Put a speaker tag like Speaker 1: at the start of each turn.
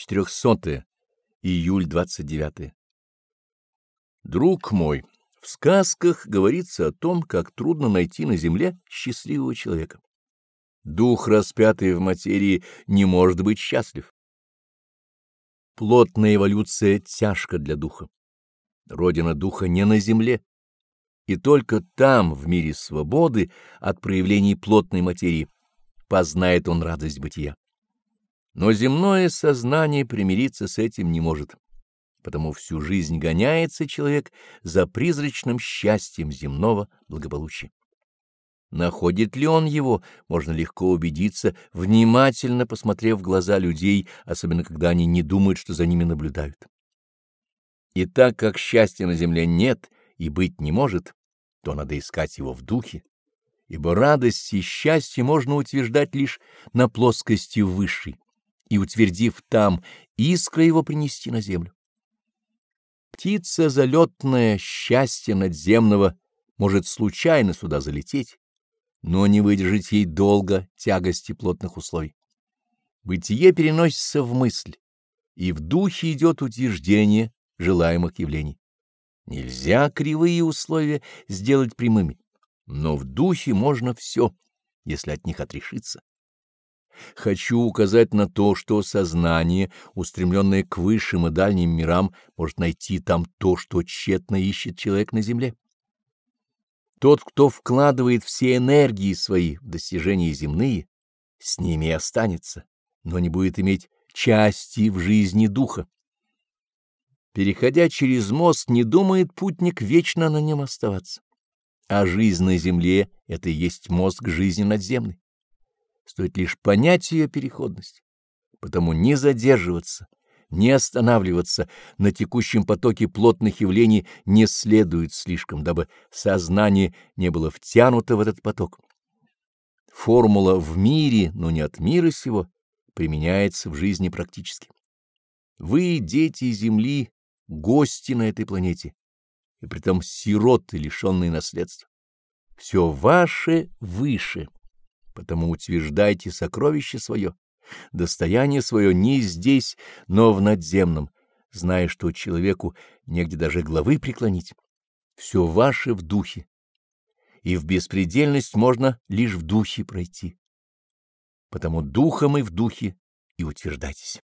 Speaker 1: 400 июль 29 Друг мой, в сказках говорится о том, как трудно найти на земле счастливого человека. Дух, распятый в материи, не может быть счастлив. Плотная эволюция тяжка для духа. Родина духа не на земле, и только там, в мире свободы от проявлений плотной материи, познает он радость бытия. Но земное сознание примириться с этим не может, потому всю жизнь гоняется человек за призрачным счастьем земного благополучия. Находит ли он его, можно легко убедиться, внимательно посмотрев в глаза людей, особенно когда они не думают, что за ними наблюдают. И так как счастья на земле нет и быть не может, то надо искать его в духе, ибо радость и счастье можно утверждать лишь на плоскости высшей, и, утвердив там, искра его принести на землю. Птица залетная счастья надземного может случайно сюда залететь, но не выдержать ей долго тягости плотных условий. Бытие переносится в мысль, и в духе идет утверждение желаемых явлений. Нельзя кривые условия сделать прямыми, но в духе можно все, если от них отрешиться. Хочу указать на то, что сознание, устремленное к высшим и дальним мирам, может найти там то, что тщетно ищет человек на земле. Тот, кто вкладывает все энергии свои в достижения земные, с ними и останется, но не будет иметь части в жизни духа. Переходя через мост, не думает путник вечно на нем оставаться. А жизнь на земле — это и есть мозг жизни надземной. Стоит лишь понять ее переходность. Потому не задерживаться — не останавливаться на текущем потоке плотных явлений не следует слишком, дабы сознание не было втянуто в этот поток. Формула «в мире, но не от мира сего» применяется в жизни практически. Вы, дети Земли, гости на этой планете, и притом сироты, лишенные наследства. Все ваше выше, потому утверждайте сокровище свое достояние свое не здесь, но в надземном, зная, что человеку негде даже главы преклонить. Все ваше в духе, и в беспредельность можно лишь в духе пройти. Потому духом и в духе и утверждайтесь.